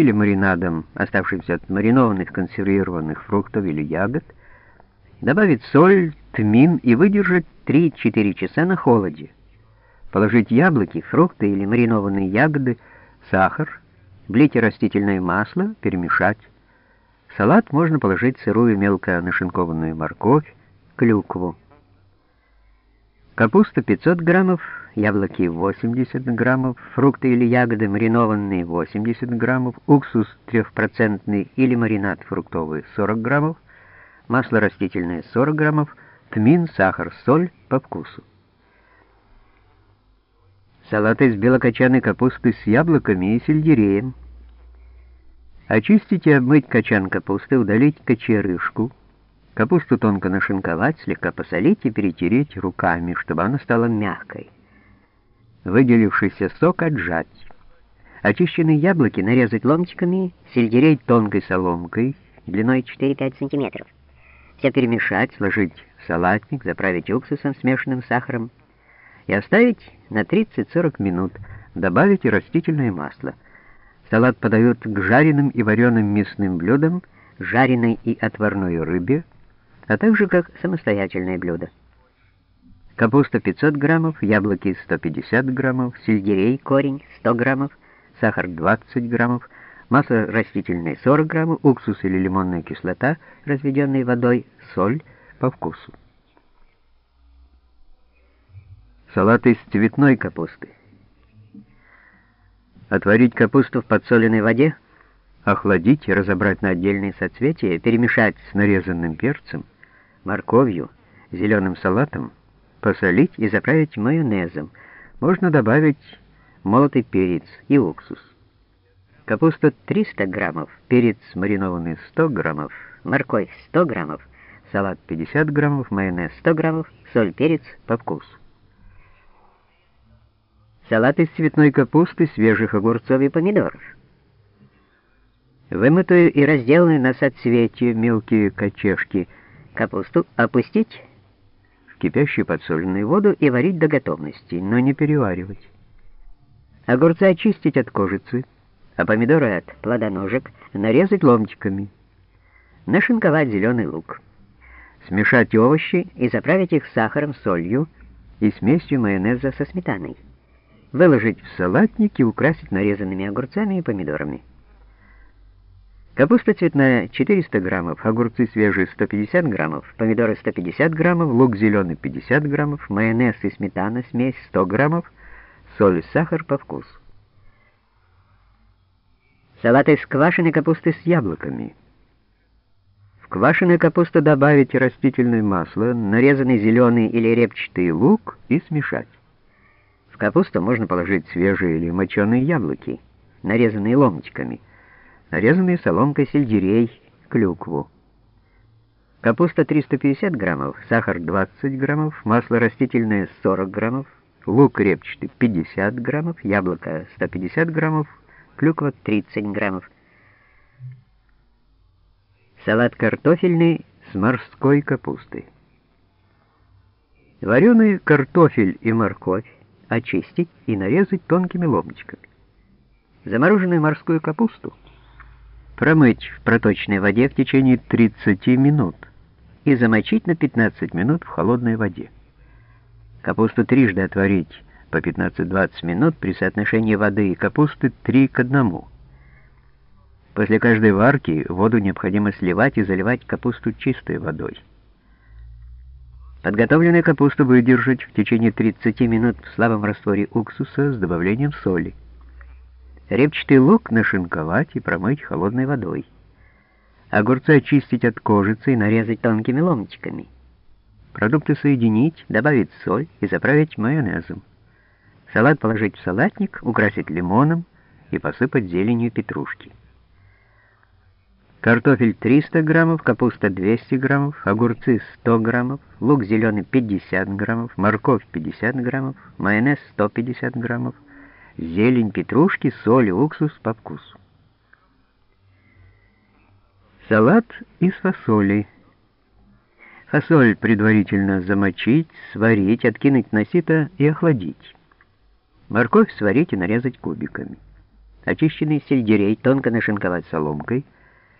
или маринадом, оставшимся от маринованных консервированных фруктов или ягод, добавить соль, тмин и выдержать 3-4 часа на холоде. Положить яблоки, фрукты или маринованные ягоды, сахар, влить растительное масло, перемешать. В салат можно положить сырую мелко нашинкованную морковь, клюкву. Капуста 500 граммов, яблоки 80 граммов, фрукты или ягоды маринованные 80 граммов, уксус 3% или маринад фруктовый 40 граммов, масло растительное 40 граммов, тмин, сахар, соль по вкусу. Салат из белокочанной капусты с яблоками и сельдереем. Очистить и обмыть качан капусты, удалить кочерышку, Капусту тонко нашинковать, слегка посолить и перетереть руками, чтобы она стала мягкой. Выделившийся сок отжать. Очищенные яблоки нарезать ломтиками, сельдерей тонкой соломкой, длиной 4-5 см. Все перемешать, сложить в салатник, заправить уксусом, смешанным сахаром и оставить на 30-40 минут. Добавить растительное масло. Салат подают к жареным и вареным мясным блюдам, жареной и отварной рыбе, а также как самостоятельное блюдо. Капуста 500 граммов, яблоки 150 граммов, сельдерей, корень 100 граммов, сахар 20 граммов, масло растительное 40 граммов, уксус или лимонная кислота, разведенная водой, соль по вкусу. Салат из цветной капусты. Отварить капусту в подсоленной воде, охладить разобрать на отдельные соцветия, перемешать с нарезанным перцем, морковью, зеленым салатом, посолить и заправить майонезом. Можно добавить молотый перец и уксус. Капуста 300 граммов, перец маринованный 100 граммов, морковь 100 граммов, салат 50 граммов, майонез 100 граммов, соль, перец по вкусу. Салат из цветной капусты, свежих огурцов и помидоров. Вымытую и разделанную на соцветия мелкие кочешки – Капусту опустить в кипящую подсоленную воду и варить до готовности, но не переваривать. Огурцы очистить от кожицы, а помидоры от плодоножек нарезать ломтиками. Нашинковать зеленый лук. Смешать овощи и заправить их сахаром, солью и смесью майонеза со сметаной. Выложить в салатник и украсить нарезанными огурцами и помидорами. Капуста цветная 400 граммов, огурцы свежие 150 граммов, помидоры 150 граммов, лук зеленый 50 граммов, майонез и сметана, смесь 100 граммов, соль и сахар по вкусу. Салат из квашеной капусты с яблоками. В квашеную капусту добавить растительное масло, нарезанный зеленый или репчатый лук и смешать. В капусту можно положить свежие или моченые яблоки, нарезанные ломтиками нарезанный соломкой сельдерей, клюкву. Капуста 350 граммов, сахар 20 граммов, масло растительное 40 граммов, лук репчатый 50 граммов, яблоко 150 граммов, клюква 30 граммов. Салат картофельный с морской капустой. Вареный картофель и морковь очистить и нарезать тонкими ломтиками. Замороженную морскую капусту промыть в проточной воде в течение 30 минут и замочить на 15 минут в холодной воде. Капусту трижды отварить по 15-20 минут при соотношении воды и капусты 3 к 1. После каждой варки воду необходимо сливать и заливать капусту чистой водой. Подготовленную капусту выдержать в течение 30 минут в слабом растворе уксуса с добавлением соли. Репчатый лук нашинковать и промыть холодной водой. Огурцы очистить от кожицы и нарезать тонкими ломтиками. Продукты соединить, добавить соль и заправить майонезом. Салат положить в салатник, украсить лимоном и посыпать зеленью петрушки. Картофель 300 граммов, капуста 200 граммов, огурцы 100 граммов, лук зеленый 50 граммов, морковь 50 граммов, майонез 150 граммов, зелень петрушки, соль уксус по вкусу. Салат из фасоли. Фасоль предварительно замочить, сварить, откинуть на сито и охладить. Морковь сварить и нарезать кубиками. Очищенный сельдерей тонко нашинковать соломкой —